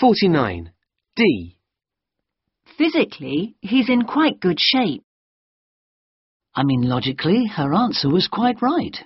49. D. Physically, he's in quite good shape. I mean, logically, her answer was quite right.